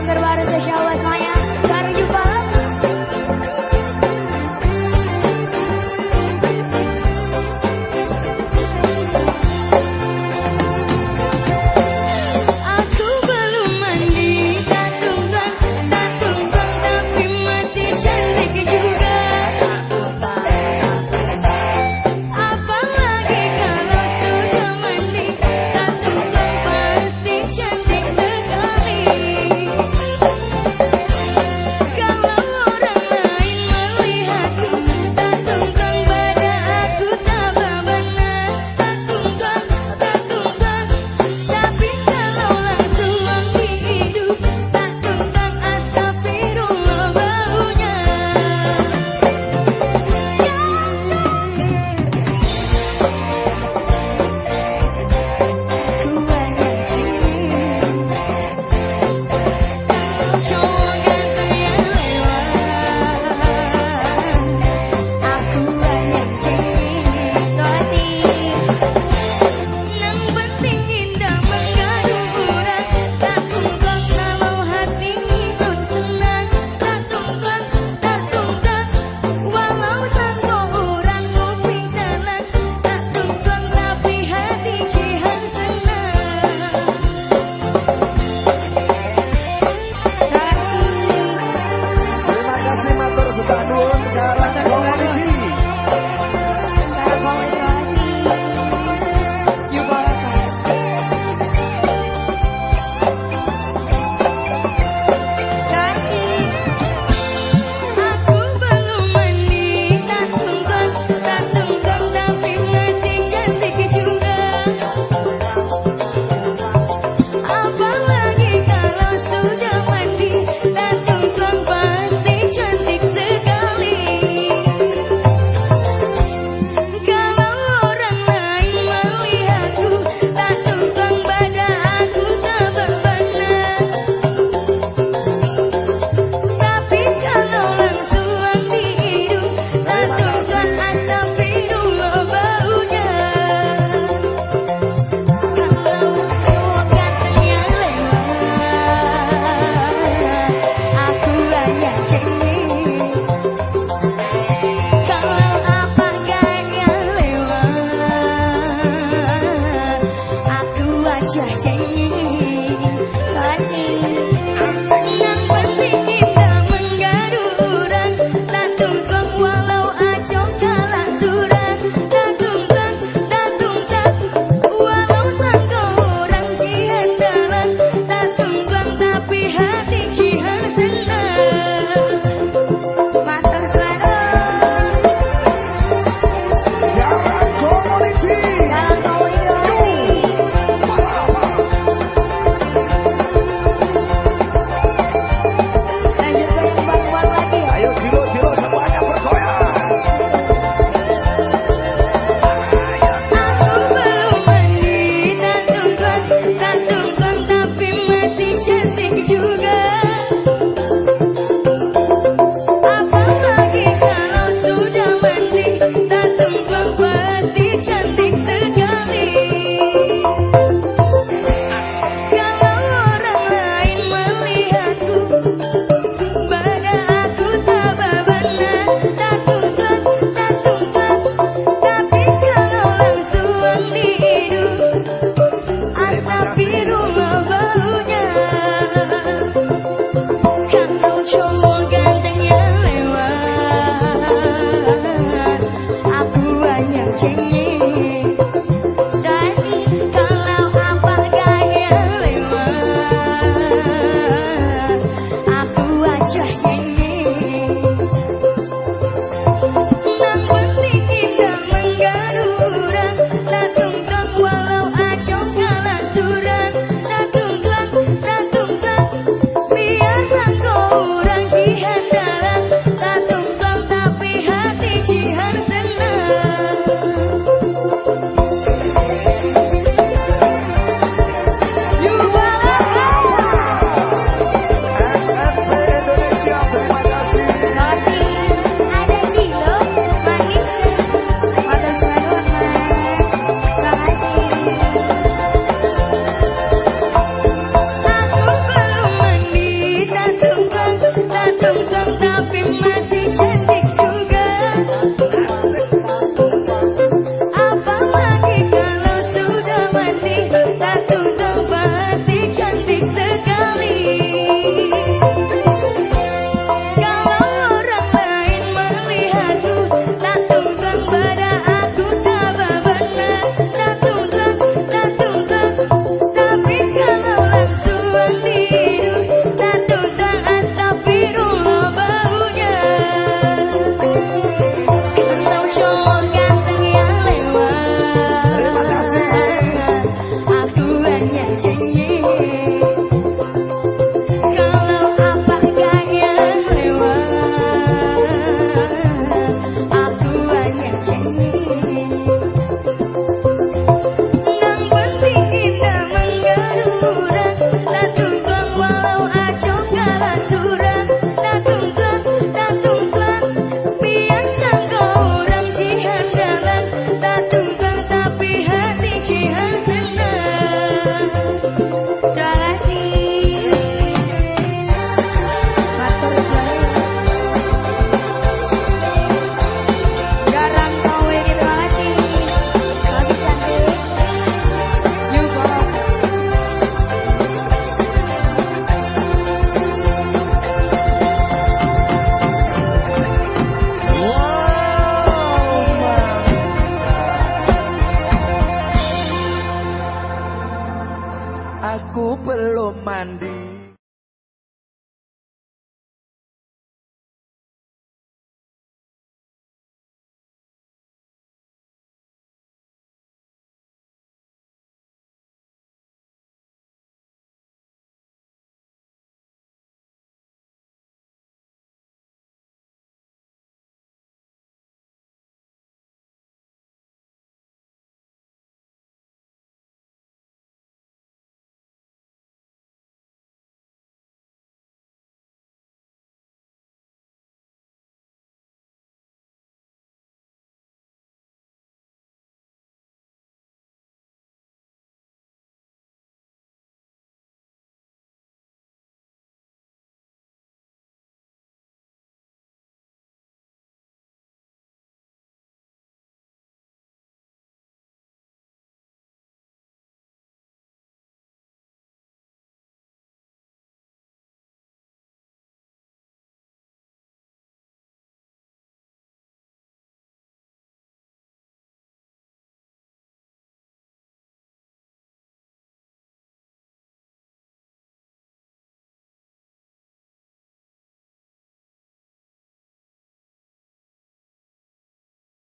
observar ese chavo es